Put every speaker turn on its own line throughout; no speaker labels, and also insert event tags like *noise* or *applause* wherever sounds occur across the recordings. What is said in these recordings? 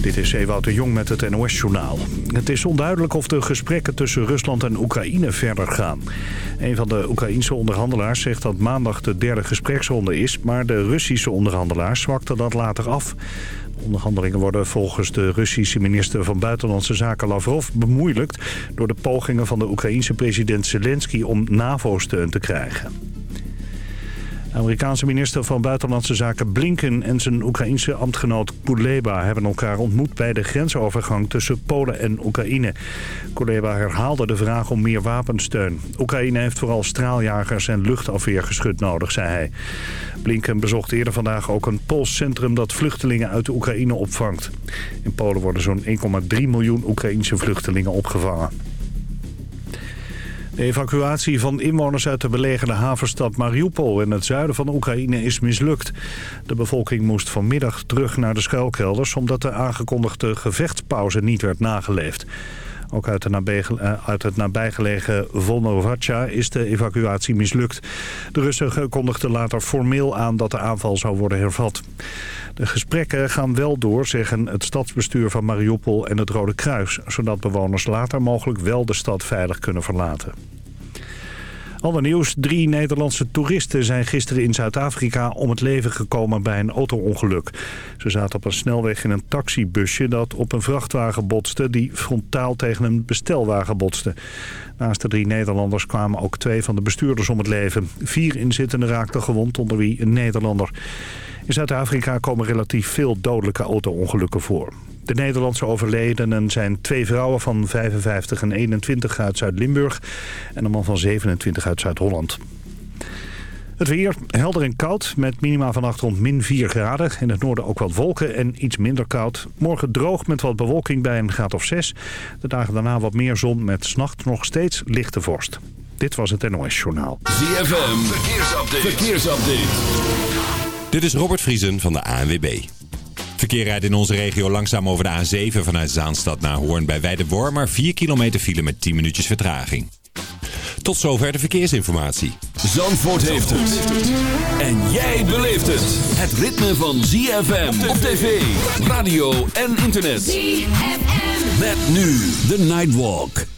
Dit is Ewout de Jong met het NOS-journaal. Het is onduidelijk of de gesprekken tussen Rusland en Oekraïne verder gaan. Een van de Oekraïense onderhandelaars zegt dat maandag de derde gespreksronde is... maar de Russische onderhandelaars zwakte dat later af. De onderhandelingen worden volgens de Russische minister van Buitenlandse Zaken Lavrov bemoeilijkt... door de pogingen van de Oekraïense president Zelensky om NAVO-steun te krijgen. Amerikaanse minister van Buitenlandse Zaken Blinken en zijn Oekraïense ambtgenoot Kuleba hebben elkaar ontmoet bij de grensovergang tussen Polen en Oekraïne. Kuleba herhaalde de vraag om meer wapensteun. Oekraïne heeft vooral straaljagers en luchtafweergeschut nodig, zei hij. Blinken bezocht eerder vandaag ook een Pools centrum dat vluchtelingen uit de Oekraïne opvangt. In Polen worden zo'n 1,3 miljoen Oekraïense vluchtelingen opgevangen. De evacuatie van inwoners uit de belegerde havenstad Mariupol in het zuiden van Oekraïne is mislukt. De bevolking moest vanmiddag terug naar de schuilkelders omdat de aangekondigde gevechtspauze niet werd nageleefd. Ook eh, uit het nabijgelegen Volnovaca is de evacuatie mislukt. De Russen kondigden later formeel aan dat de aanval zou worden hervat. De gesprekken gaan wel door, zeggen het stadsbestuur van Mariupol en het Rode Kruis... zodat bewoners later mogelijk wel de stad veilig kunnen verlaten. Ander nieuws. Drie Nederlandse toeristen zijn gisteren in Zuid-Afrika om het leven gekomen bij een auto-ongeluk. Ze zaten op een snelweg in een taxibusje dat op een vrachtwagen botste die frontaal tegen een bestelwagen botste. Naast de drie Nederlanders kwamen ook twee van de bestuurders om het leven. Vier inzittenden raakten gewond, onder wie een Nederlander. In Zuid-Afrika komen relatief veel dodelijke auto-ongelukken voor. De Nederlandse overledenen zijn twee vrouwen van 55 en 21 uit Zuid-Limburg... en een man van 27 uit Zuid-Holland. Het weer helder en koud met minima vannacht rond min 4 graden. In het noorden ook wat wolken en iets minder koud. Morgen droog met wat bewolking bij een graad of 6. De dagen daarna wat meer zon met s'nachts nog steeds lichte vorst. Dit was het NOS Journaal.
ZFM, verkeersupdate. verkeersupdate.
Dit is Robert Vriesen van de ANWB. Verkeer rijdt in onze regio langzaam over de A7 vanuit Zaanstad naar Hoorn bij Weidewormer. 4 kilometer file met 10 minuutjes vertraging. Tot zover de verkeersinformatie.
Zandvoort heeft het. En jij beleeft het. Het ritme van ZFM op tv, radio en internet. ZFM. Met nu de Nightwalk.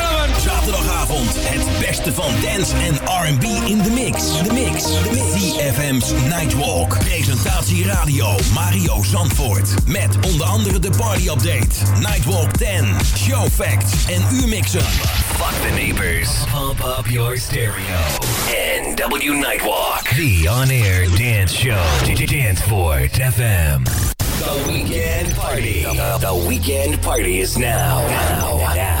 zaterdagavond het beste van dance en R&B in de mix. De mix. The mix. CFM's Nightwalk. Presentatie radio Mario Zandvoort. Met onder andere de party update, Nightwalk 10, show facts en uurmixen. Fuck the neighbors. Pump up your stereo. NW Nightwalk. The on-air dance show. Danceport FM. The weekend party. The, the weekend party is now. Now. Now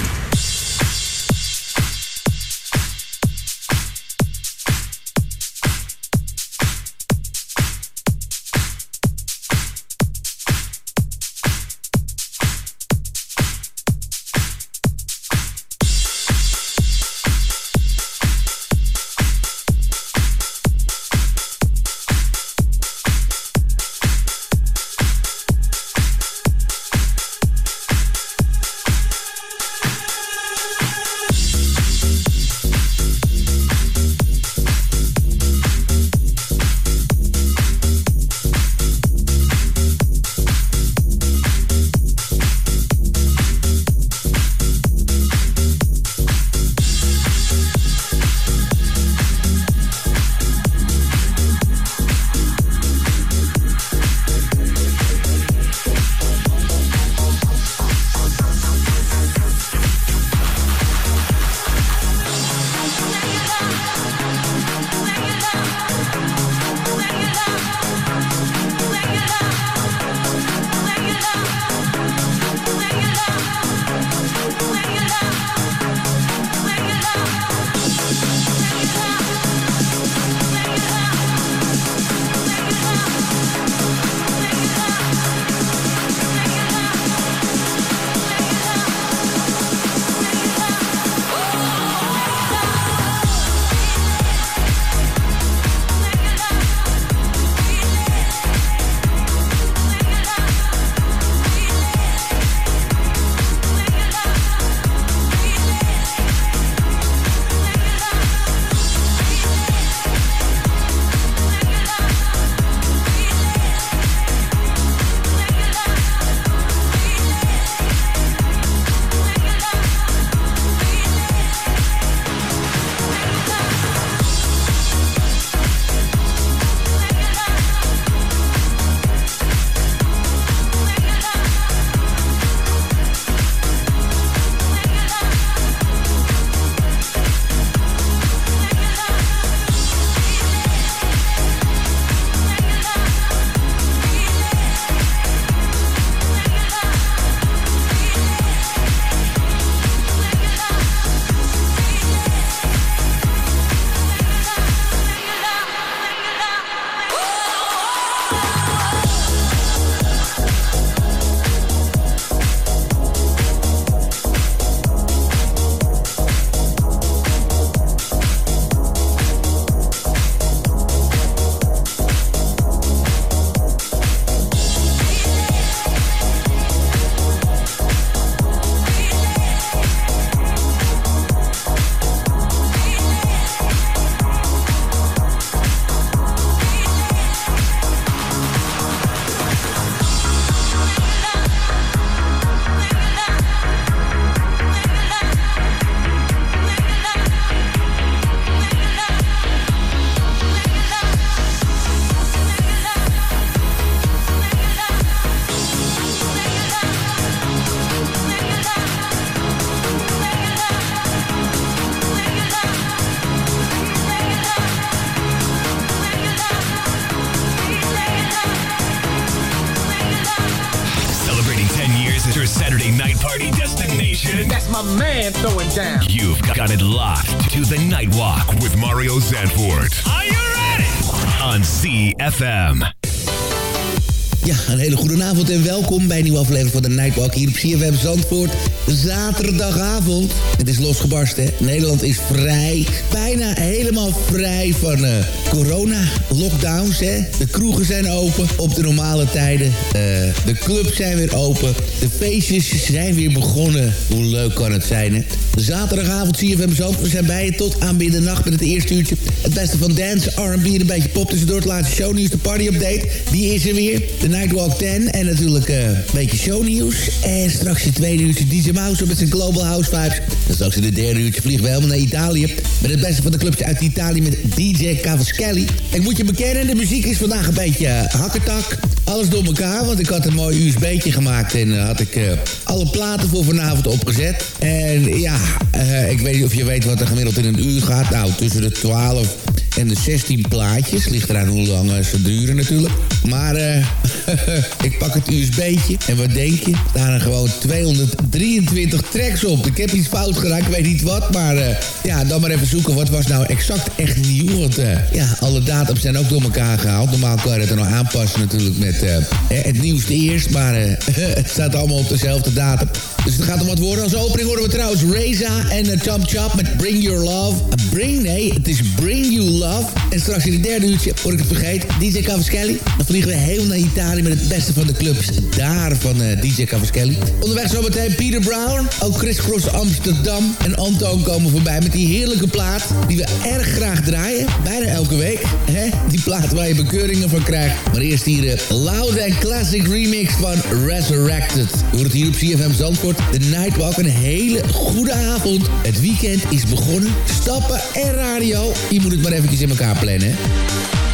Saturday night party destination.
That's my man throwing down.
You've got it locked to the Nightwalk with Mario Zandvoort.
Are you ready?
On CFM.
Ja, een hele goede avond en welkom bij een nieuwe aflevering van de Nightwalk hier op CFM Zandvoort. Zaterdagavond. Het is losgebarsten. Nederland is vrij. Bijna helemaal vrij van uh, corona-lockdowns. Hè? De kroegen zijn open op de normale tijden. Uh, de clubs zijn weer open. De feestjes zijn weer begonnen. Hoe leuk kan het zijn, hè? Zaterdagavond CFM Zandvoort. We zijn bij je tot aan middernacht met het eerste uurtje. Het beste van dance, R&B en een beetje pop tussendoor. Het laatste shownieuws, de party-update. Die is er weer. Nightwalk 10 en natuurlijk uh, een beetje shownieuws. En straks in tweede uurtje DJ Mouse met zijn Global House Vibes. En straks in de derde uurtje vliegen we helemaal naar Italië. Met het beste van de clubs uit Italië met DJ Cavaschelli. Ik moet je bekennen, de muziek is vandaag een beetje uh, hakketak. Alles door elkaar, want ik had een mooi USB'tje gemaakt... en uh, had ik alle platen voor vanavond opgezet. En ja, ik weet niet of je weet wat er gemiddeld in een uur gaat. Nou, tussen de 12 en de 16 plaatjes. Ligt eraan hoe lang ze duren natuurlijk. Maar uh, *laughs* ik pak het USB'tje. En wat denk je? Daar er gewoon 223 tracks op. Ik heb iets fout gedaan, ik weet niet wat. Maar uh, ja, dan maar even zoeken. Wat was nou exact echt nieuw? Want uh, ja, alle datums zijn ook door elkaar gehaald. Normaal kan je het er nog aanpassen natuurlijk met het nieuwste eerst. Maar *laughs* het staat allemaal op dezelfde datum. Dus het gaat om wat worden. Als opening horen we trouwens Reza en uh, Chop Chop met Bring Your Love. bring, nee, het is Bring You Love. En straks in het derde uurtje, voor ik het vergeet, DJ Cavaschelli. Dan vliegen we heel naar Italië met het beste van de clubs daar van uh, DJ Cavaschelli. Onderweg zometeen Peter Brown, ook Chris Cross Amsterdam en Antoon komen voorbij met die heerlijke plaat die we erg graag draaien. Bijna elke week, hè? Die plaat waar je bekeuringen van krijgt. Maar eerst hier de Loud and Classic remix van Resurrected. Je hoort het hier op CFM Zandvoort. De Nightwalk, een hele goede avond. Het weekend is begonnen. Stappen en radio. Je moet het maar eventjes in elkaar plannen, hè?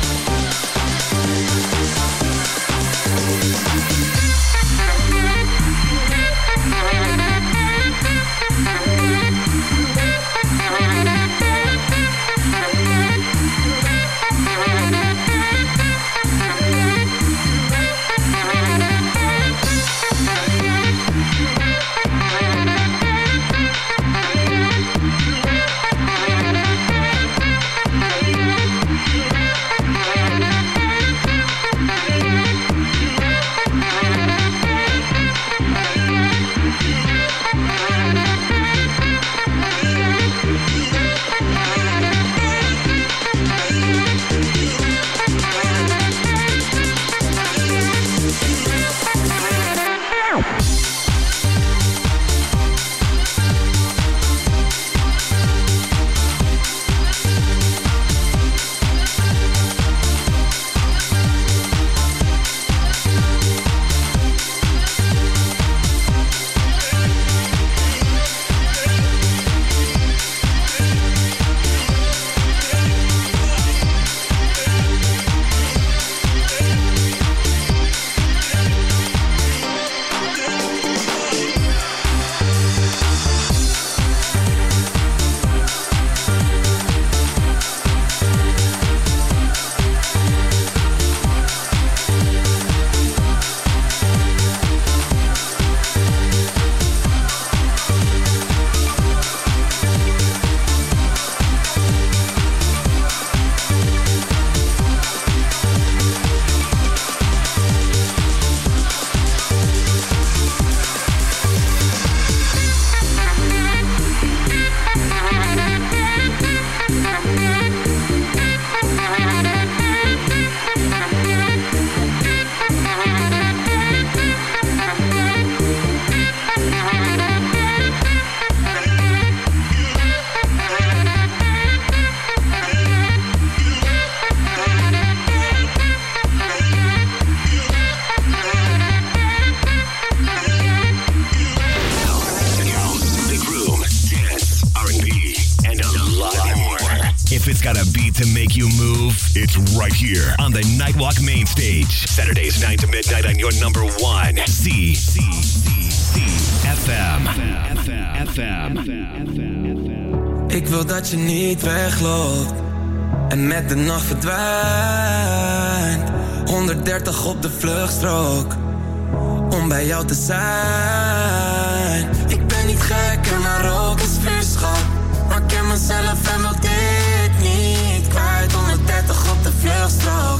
Saturdays 9 to midnight on your number one. C C C C FM. FM. FM.
Ik wil dat je niet wegloopt en met de nacht verdwijnt. 130 op de vluchtstrook om bij jou te zijn. Ik ben niet gek en maar ook is vuurschap. Maar ik ken mezelf en wil dit niet kwijt. 130 op de vluchtstrook,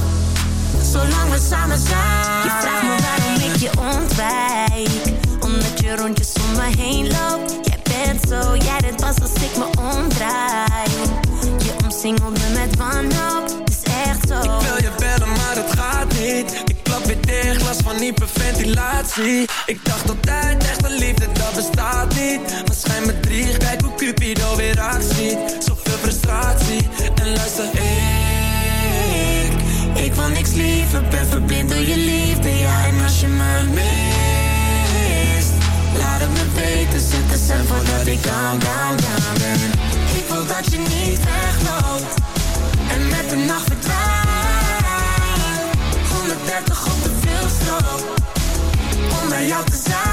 zolang we samen zijn.
Je vraagt me waarom ik je ontwijk. Omdat je rondjes om me heen loopt. Jij bent zo, jij dit pas als ik me omdraai. Je omsingelt me met wanhoop, het is echt zo.
Ik wil je bellen, maar het gaat niet. Ik klap weer dicht, last van hyperventilatie. Ik dacht altijd, echte liefde, dat bestaat niet. Maar schijn me drie, kijk hoe Cupido weer actie. Wil niks liever, ben verblind door je liefde, ja. En als je me mist, laat het me weten. Zet de cent voordat ik down, down, down ben. Ik wil dat je niet wegloopt, en met de nacht verdwijnt. 130 op de veelstrook, om bij jou te zijn.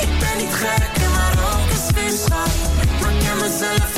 Ik ben niet gek, maar ook een zwinschap. Ik ken mezelf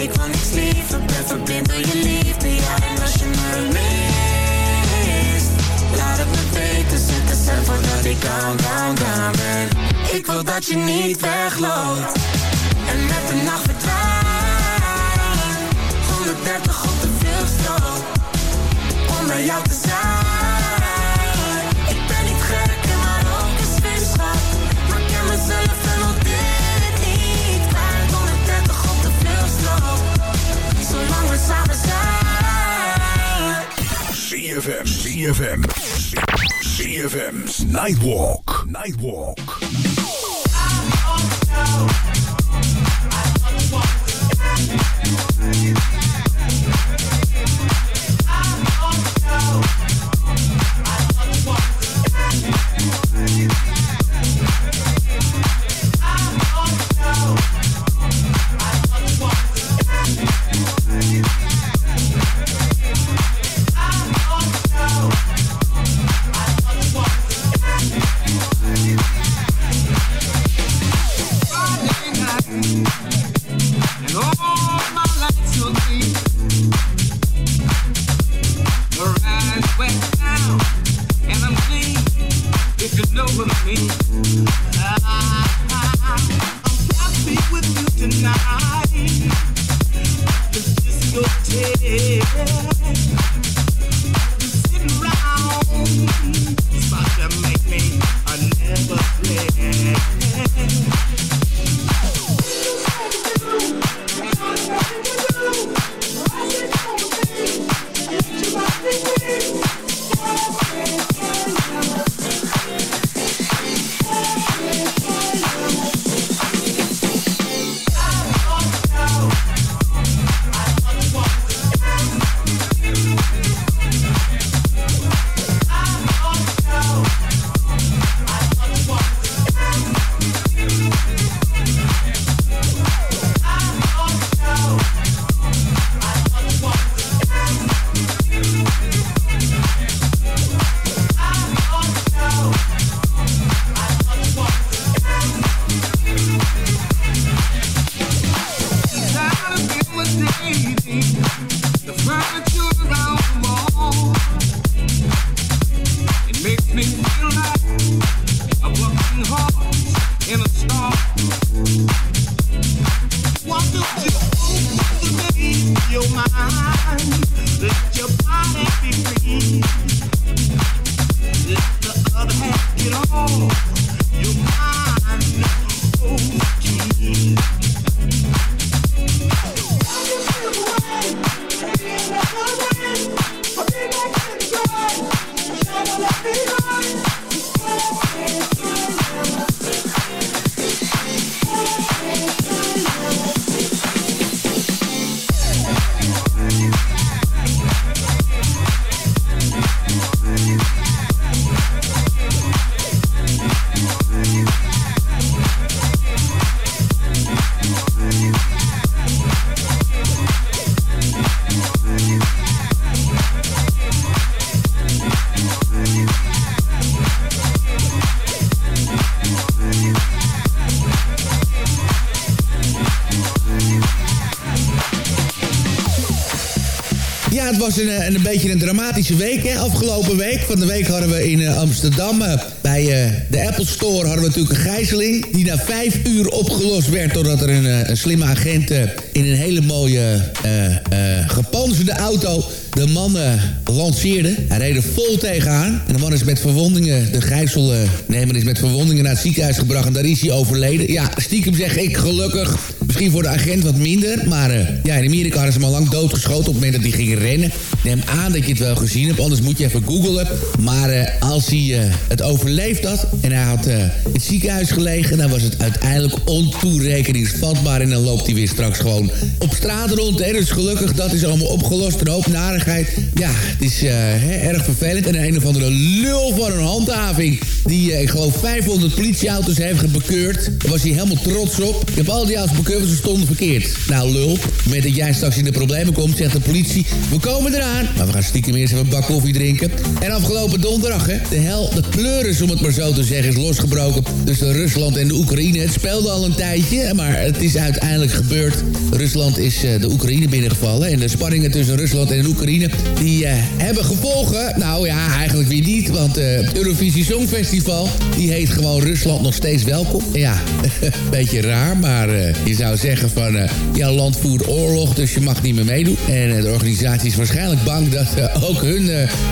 Ik wil niks liever, ben verblind door je liefde. Ja, en als je me mist Laat het me weten, zet de voordat ik down, down, down ben. Ik wil dat je niet wegloopt En met de nacht verdwijnt. 130 op de vluchtstrook Om bij jou te zijn
ZFM, ZFM, ZFM's Nightwalk, Nightwalk.
in a star. Was een, een, beetje een dramatische week, hè, afgelopen week. Van de week hadden we in Amsterdam bij de Apple Store hadden we natuurlijk een gijzeling... die na vijf uur opgelost werd doordat er een, slimme agent in een hele mooie gepanzerde auto de man lanceerde. Hij reed er vol tegenaan. En de man is met verwondingen, de gijzelnemer is met verwondingen naar het ziekenhuis gebracht. En daar is hij overleden. Ja, stiekem zeg ik gelukkig. Misschien voor de agent wat minder. Maar uh, ja, in Amerika hadden ze hem al lang doodgeschoten op het moment dat hij ging rennen. Neem aan dat je het wel gezien hebt, anders moet je even googlen. Maar uh, als hij uh, het overleefd had en hij had in het ziekenhuis gelegen... dan was het uiteindelijk ontoerekeningsvatbaar. En dan loopt hij weer straks gewoon op straat rond. En dus gelukkig, dat is allemaal opgelost. Een hoop narigheid. Ja, het is erg vervelend. En een of andere lul van een handhaving... die, ik geloof, 500 politieauto's heeft bekeurd. Daar was hij helemaal trots op. Ik heb al die auto's bekeurd ze stonden verkeerd. Nou, lul, met dat jij straks in de problemen komt, zegt de politie... we komen eraan. Maar we gaan stiekem eerst even een bak koffie drinken. En afgelopen donderdag, hè, de hel, de pleuris, om het maar zo te zeggen, is losgebroken... tussen Rusland en de Oekraïne. Het speelde al een tijdje, maar het is uiteindelijk gebeurd. Rusland is uh, de Oekraïne binnengevallen. En de spanningen tussen Rusland en Oekraïne... die uh, hebben gevolgen. Nou ja, eigenlijk weer niet, want uh, het Eurovisie Songfestival... die heet gewoon Rusland nog steeds welkom. Ja, *laughs* beetje raar, maar je zou zeggen van... Jouw land voert oorlog, dus je mag niet meer meedoen. En de organisatie is waarschijnlijk bang dat uh, ook hun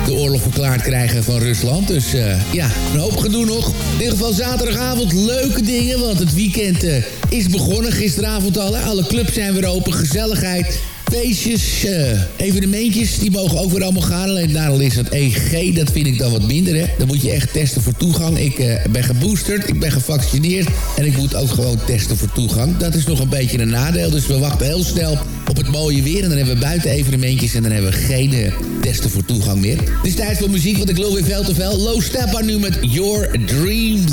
de oorlog verklaard krijgen van Rusland. Dus ja, een hoop gedoe nog. In ieder geval zaterdagavond leuke dingen, want het weekend is begonnen gisteravond al. Alle clubs zijn weer open, gezelligheid feestjes, uh, evenementjes, die mogen ook weer allemaal gaan. Alleen nadeel is dat EG, dat vind ik dan wat minder. Hè. Dan moet je echt testen voor toegang. Ik uh, ben geboosterd, ik ben gevaccineerd en ik moet ook gewoon testen voor toegang. Dat is nog een beetje een nadeel, dus we wachten heel snel op het mooie weer. En dan hebben we buiten evenementjes en dan hebben we geen uh, testen voor toegang meer. Het is tijd voor muziek, want ik loop weer veel te veel. Low Step aan nu met Your Dreams.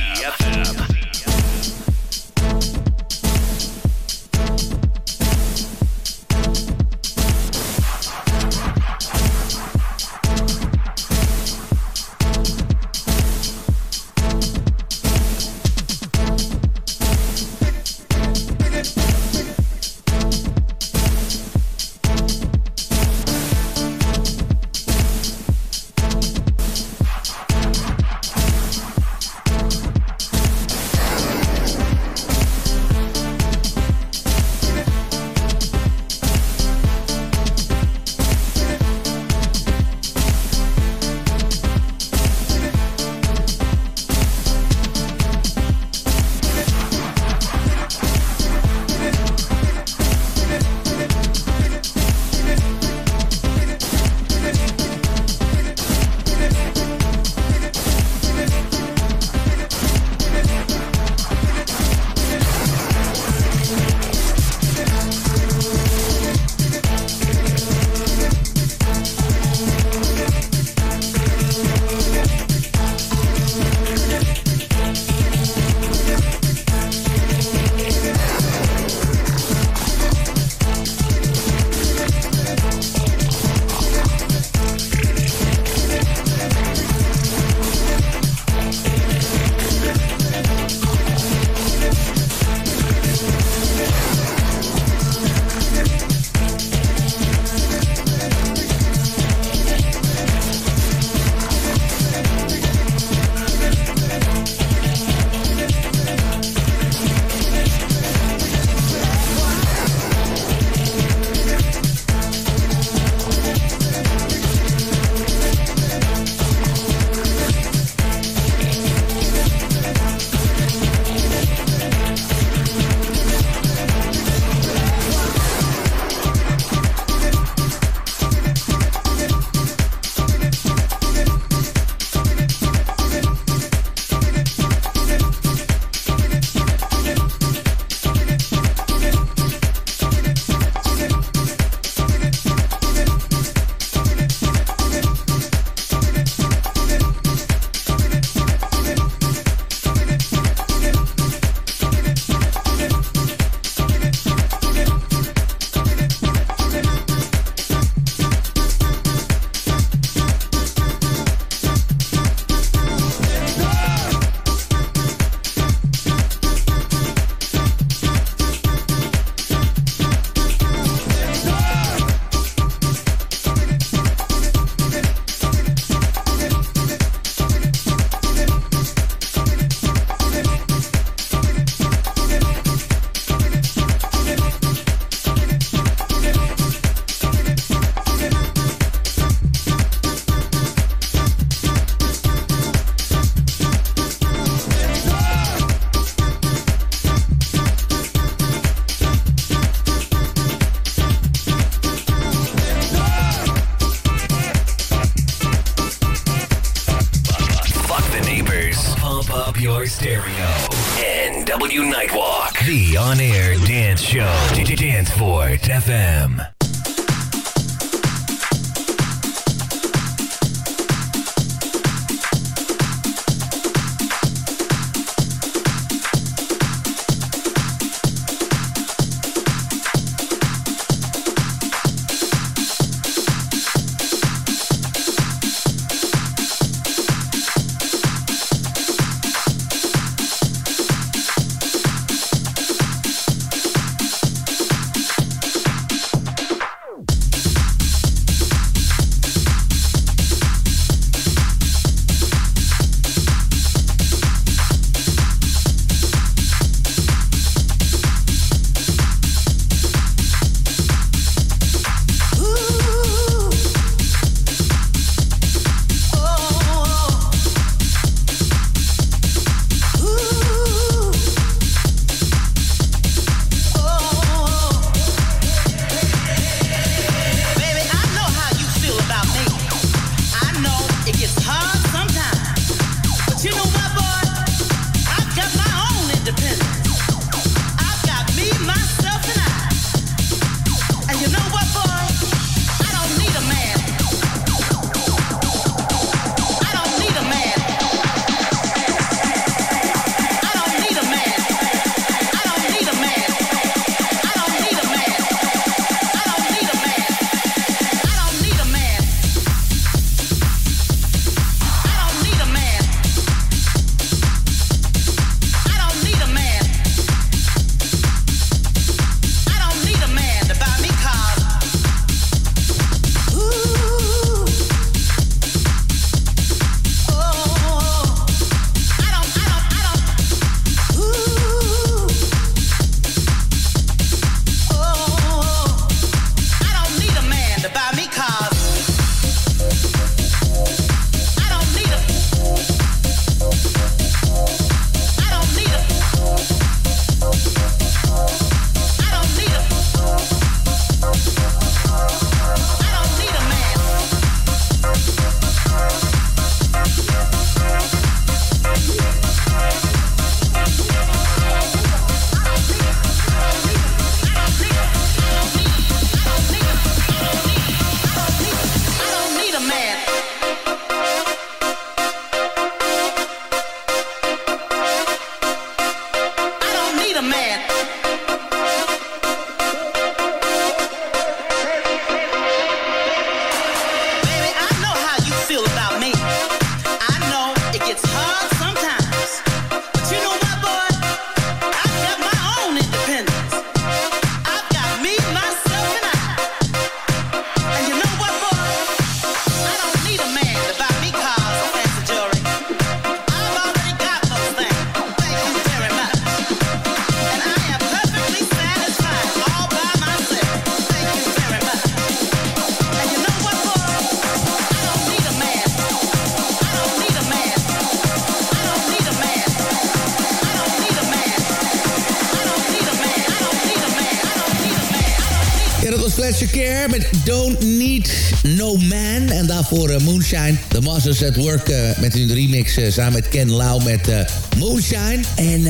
Care met Don't Need No Man. En daarvoor uh, Moonshine. The Masters at Work uh, met hun remix uh, samen met Ken Lau met Moonshine. En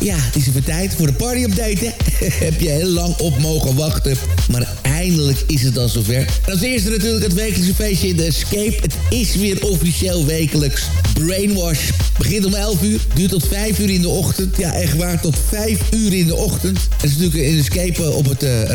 ja, het is even tijd voor de party update. *laughs* Heb je heel lang op mogen wachten. Maar eindelijk is het al zover. En als eerste natuurlijk het wekelijkse feestje in de Escape. Het is weer officieel wekelijks. Brainwash begint om 11 uur. Duurt tot 5 uur in de ochtend. Ja, echt waar, tot 5 uur in de ochtend. Het is natuurlijk in Escape op het uh,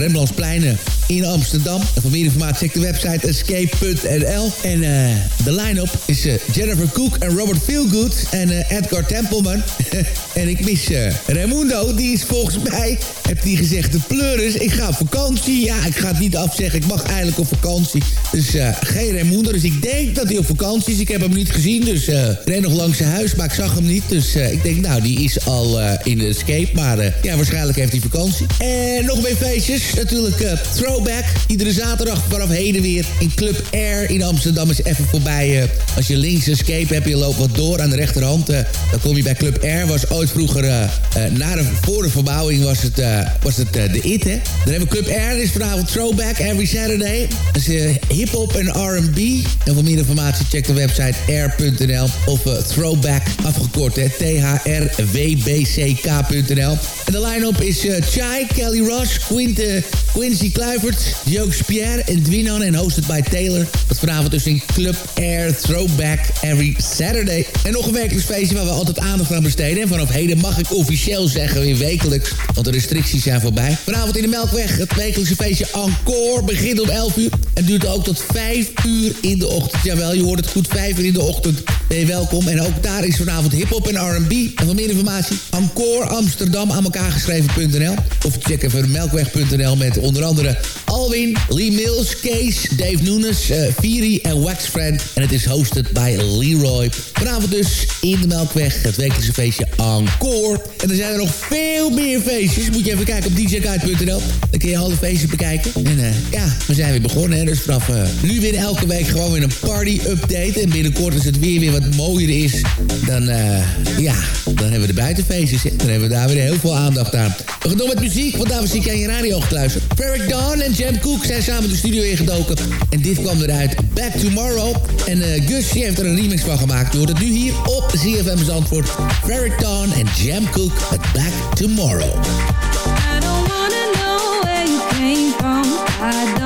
in Amsterdam. En voor meer informatie check de website escape.nl. En uh, de line-up is uh, Jennifer Cook en Robert Feelgood en Edgar Templeman. *laughs* en ik mis Raimundo, die is volgens mij, heeft hij gezegd, de pleuris. Ik ga op vakantie. Ja, ik ga het niet afzeggen. Ik mag eigenlijk op vakantie. Dus geen Raimundo. Dus ik denk dat hij op vakantie is. Ik heb hem niet gezien, dus ren nog langs zijn huis. Maar ik zag hem niet. Dus ik denk, nou, die is al in de escape. Maar ja, waarschijnlijk heeft hij vakantie. En nog meer feestjes. Natuurlijk Throwback. Iedere zaterdag vanaf heden weer in Club Air in Amsterdam. Is even voorbij. als je links escape hebt, je loopt wat door aan de rechterhand. dan kom je bij Club Air. Was ooit vroeger, na de, voor de verbouwing was het, was het de IT, hè. Dan hebben we Club Air. is vanavond Throwback every Saturday. Dat is hip-hop en R&B. En voor meer informatie check de website air.nl of Throwback afgekort, hè. T-H-R-W-B-C-K.nl. En de line-up is uh, Chai, Kelly Ross, Quinte, Quincy Kluivert, Jokes Pierre en Dwinon en hosted by Taylor. Dat vanavond dus in Club Air Throwback Every Saturday. En nog een wekelijks feestje waar we altijd aandacht aan besteden. En vanaf heden mag ik officieel zeggen weer wekelijks, want de restricties zijn voorbij. Vanavond in de Melkweg, het wekelijkse feestje Encore begint om 11 uur. En duurt ook tot 5 uur in de ochtend. Jawel, je hoort het goed, 5 uur in de ochtend ben welkom. En ook daar is vanavond hip-hop en R&B. En voor meer informatie, Encore Amsterdam aan elkaar geschreven.nl. Of check even melkweg.nl met onder andere Alwin, Lee Mills, Kees, Dave Nunes, uh, Firi en Waxfriend. En het is hosted bij Leroy. Vanavond dus in de Melkweg, het wekelijkse feestje Encore. En er zijn er nog veel meer feestjes. Moet je even kijken op djguide.nl. Dan kun je alle feestjes bekijken. En uh, ja, we zijn weer begonnen. Hè? Dus vanaf uh, nu weer elke week gewoon weer een party-update. En binnenkort als het weer weer wat mooier is, dan, ja, dan hebben we de buitenfeestjes. Dan hebben we daar weer heel veel aandacht aan. We gaan door met muziek, want daar zie ik aan je radio gekluisterd. Ferric Dawn en Jam Cook zijn samen de studio ingedoken. En dit kwam eruit Back Tomorrow. En uh, Gus heeft er een remix van gemaakt. Je hoort nu hier op ZFM Zandvoort. Ferric Dawn en Jam Cook met Back Tomorrow.
I don't wanna know where you came from.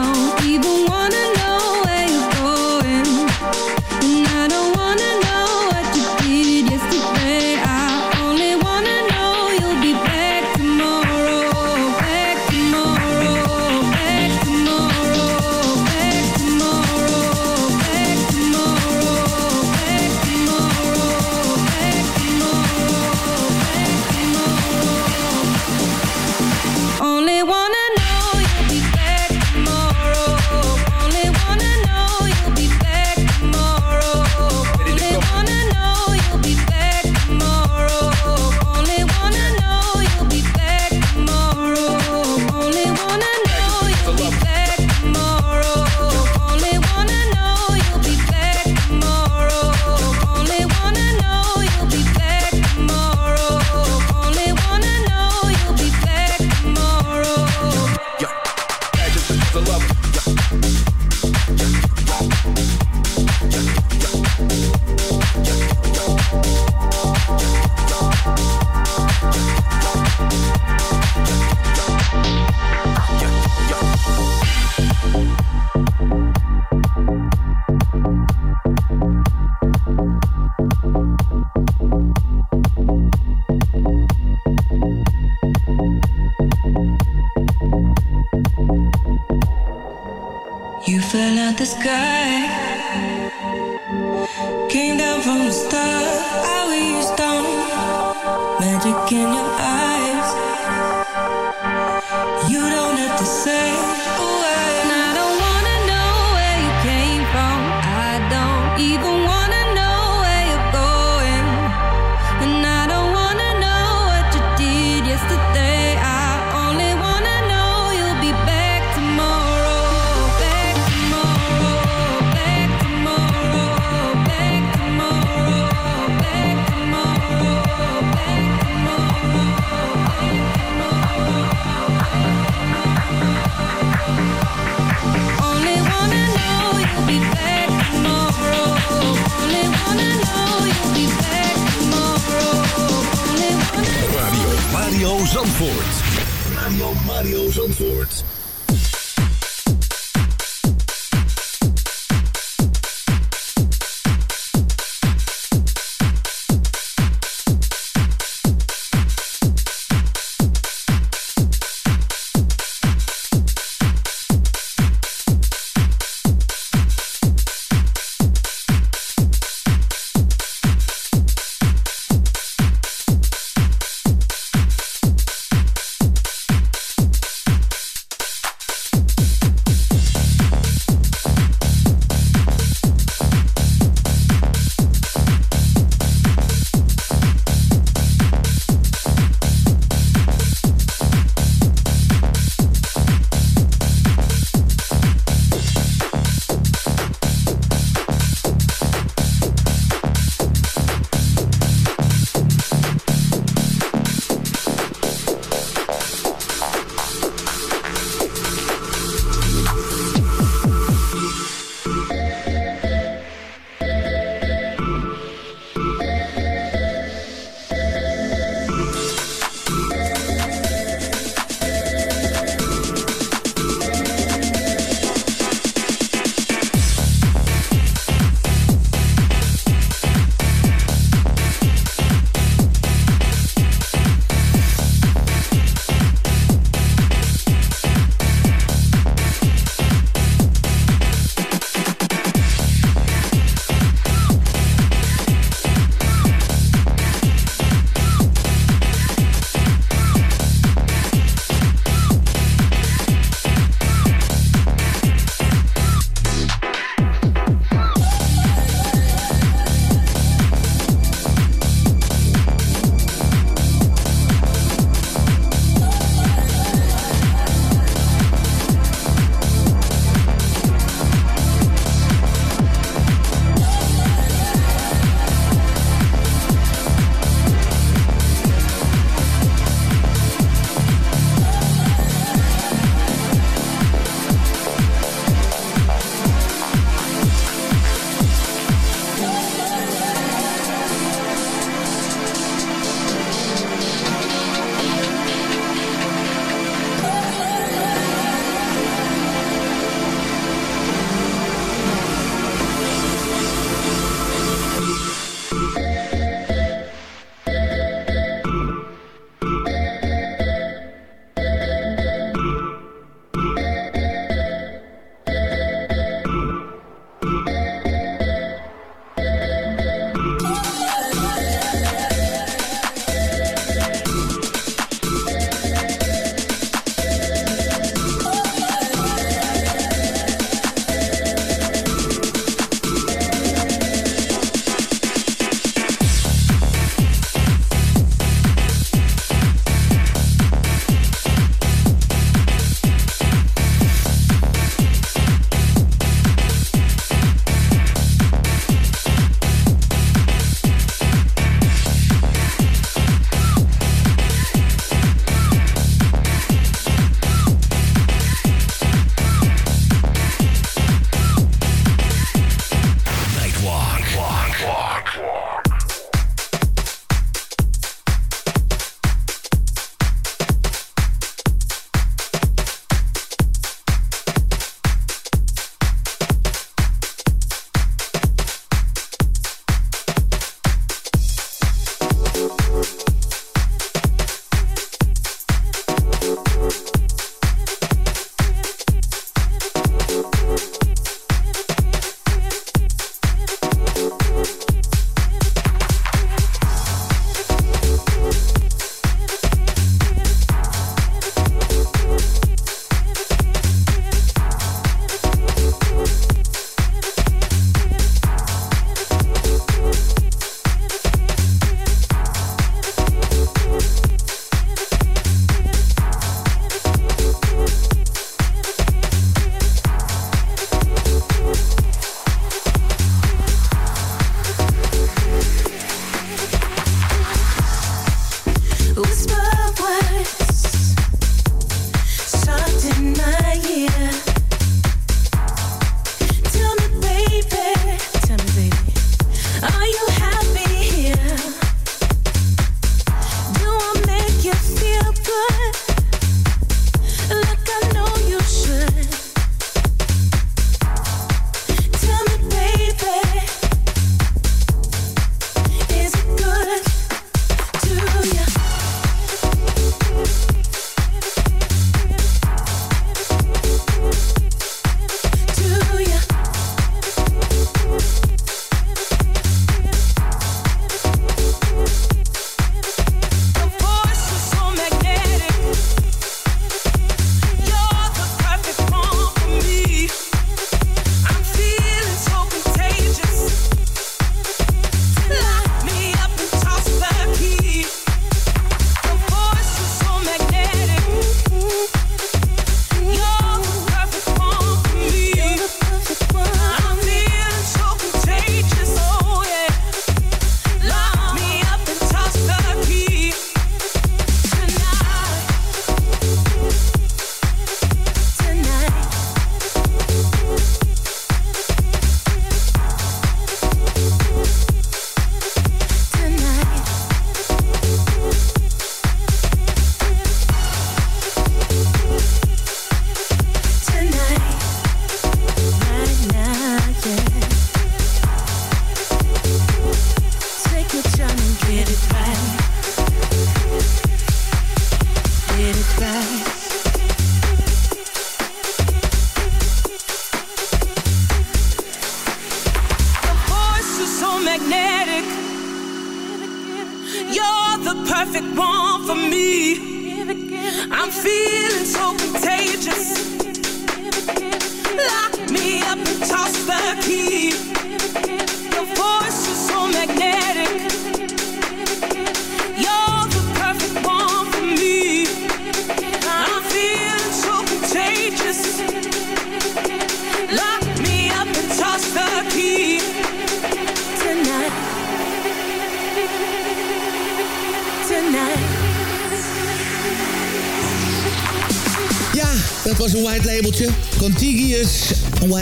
Mario Zandvoort.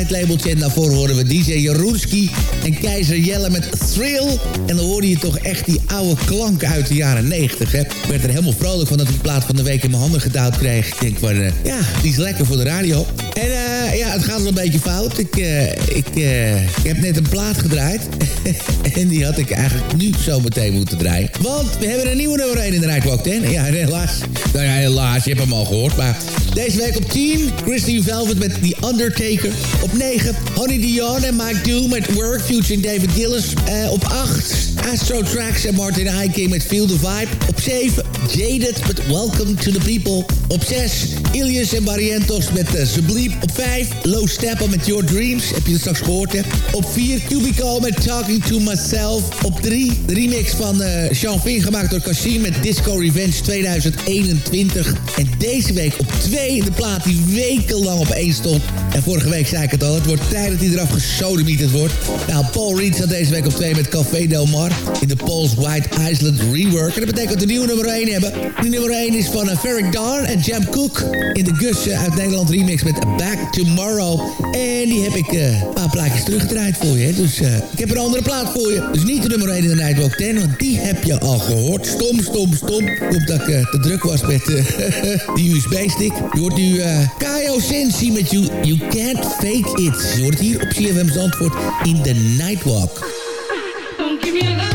Labeltje. En daarvoor horen we DJ Jeroenski en Keizer Jelle met toch echt die oude klank uit de jaren 90, hè. Ik werd er helemaal vrolijk van dat ik die plaat van de week in mijn handen gedouwd kreeg. Ik denk van, eh, ja, die is lekker voor de radio. En eh, ja, het gaat wel een beetje fout. Ik, eh, ik, ik heb net een plaat gedraaid. *laughs* en die had ik eigenlijk nu zo meteen moeten draaien. Want we hebben een nieuwe nummer 1 in de Nightwalk 10. Ja, helaas. Nou ja, helaas, je hebt hem al gehoord. Maar deze week op 10, Christine Velvet met The Undertaker. Op 9, Honey Dion en Mike Do met Work, featuring David Gillis. Op 8, Astro Tracks en Martin Hiking met Feel the Vibe. Op 7, Jaded met Welcome to the People. Op 6, Ilias en Barrientos met uh, Sublime. Op 5, Low Steppa met Your Dreams. Heb je het straks gehoord, hè? Op 4, Cubico met Talking to Myself. Op 3, de remix van uh, Sean Finn gemaakt door Kashim met Disco Revenge 2021. En deze week op 2 de plaat die wekenlang op 1 stond. En vorige week zei ik het al, het wordt tijd dat hij eraf gesodemieterd wordt. Nou, Paul Reed staat deze week op 2 met Café Del Mar. In de Paul's White Island rework. En dat betekent dat we de nieuwe nummer 1 hebben. Die nummer 1 is van uh, Ferric en Jam Cook. In de Gus uh, uit Nederland remix met Back Tomorrow. En die heb ik uh, een paar plaatjes teruggedraaid voor je. Hè. Dus uh, ik heb een andere plaat voor je. Dus niet de nummer 1 in de Nightwalk 10, want die heb je al gehoord. Stom, stom, stom. Komt dat ik te druk was met *laughs* die USB-stick. Je hoort nu Kaio Sensi met you, you Can't Fake It. Je hoort hier op CFM Zandvoort in de Nightwalk.
Don't give me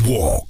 wall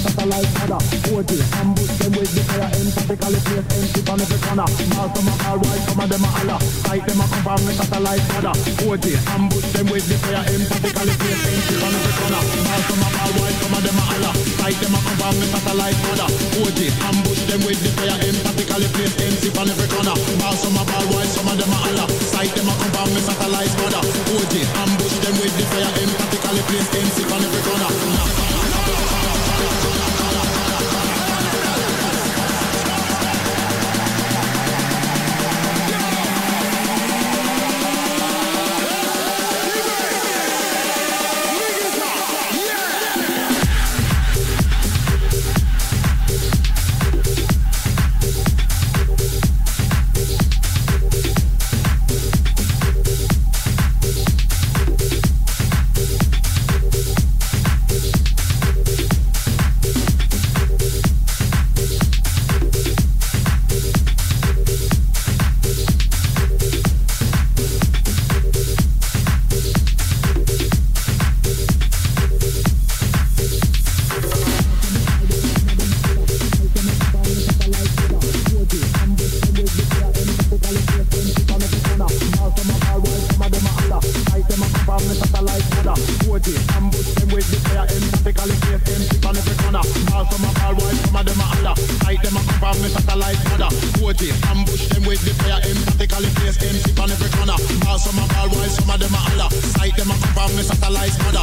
satellite mother. OG, ambush them with the fire emphatically place empty on every corner. Now are all white, some of them are Allah. Fight them a from the satellite mother. OG, ambush them with the fire emphatically place empty on every corner. Now are all white, some of them are Allah. Fight them a from the satellite mother. OG, ambush them with the fire emphatically place empty on every corner. Some of them are Allah. Fight them a. OG, ambush them with the fire place on every corner.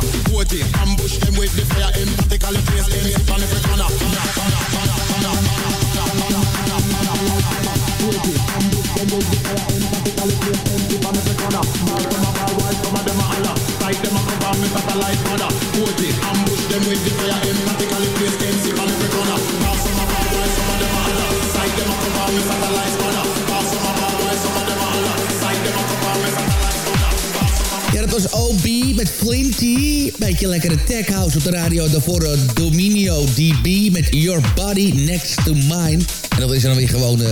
Ja, Met Flinty. Beetje lekkere tech house op de radio. Daarvoor uh, Dominio DB met Your Body Next to Mine. En dat is dan weer gewoon uh,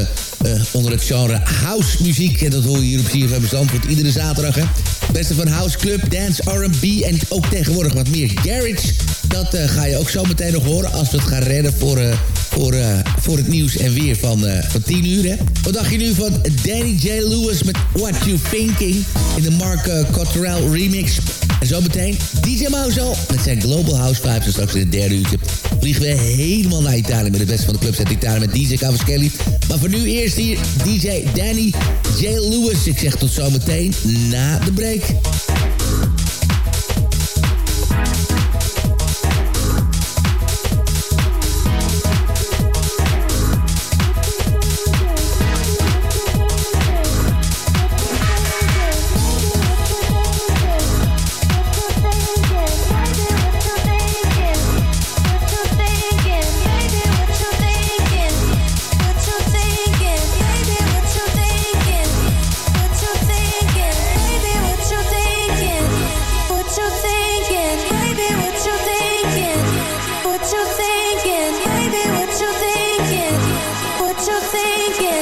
uh, onder het genre house muziek. En dat hoor je hier op CFM Zandvoort iedere zaterdag. Hè. Beste van house club, dance, R&B en ook tegenwoordig wat meer garage. Dat ga je ook zo meteen nog horen als we het gaan redden voor voor, voor het nieuws en weer van, van 10 uur. Hè. Wat dacht je nu van Danny J. Lewis met What You Thinking in de Mark uh, remix? En zometeen DJ Mauzo met zijn Global House Vibes. En straks in het derde uurtje vliegen we helemaal naar Italië met de beste van de clubs uit Italië met DJ Cavaschelli. Maar voor nu eerst hier DJ Danny J. Lewis. Ik zeg tot zometeen na de break.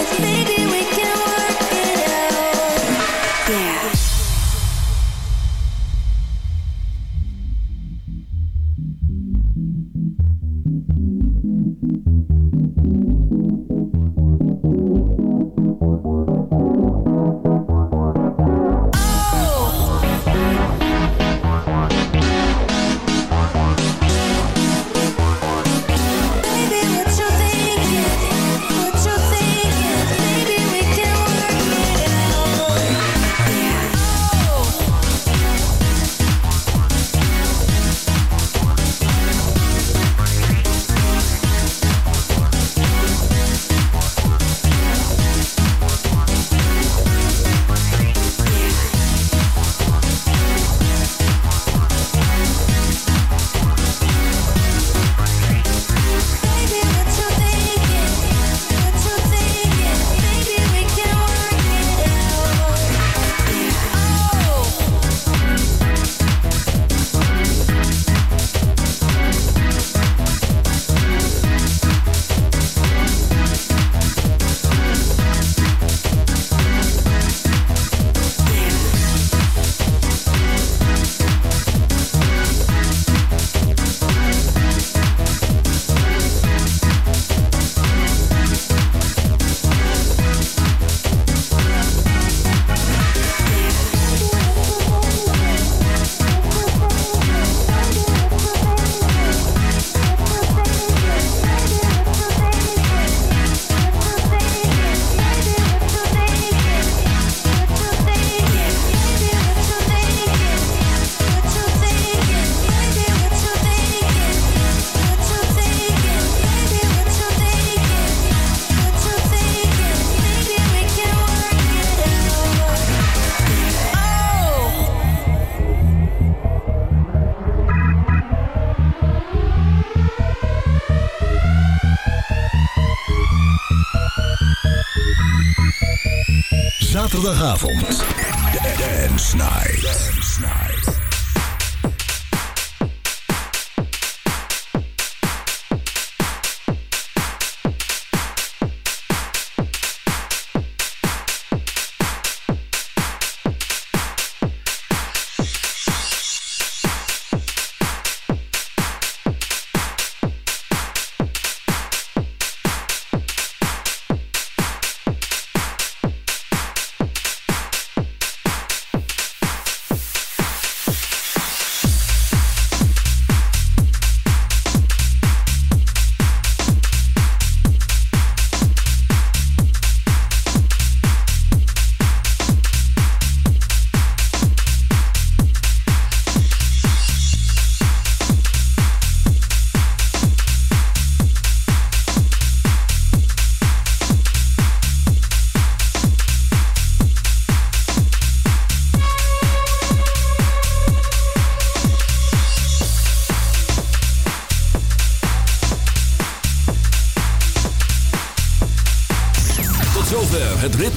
Just Night. Dance Night.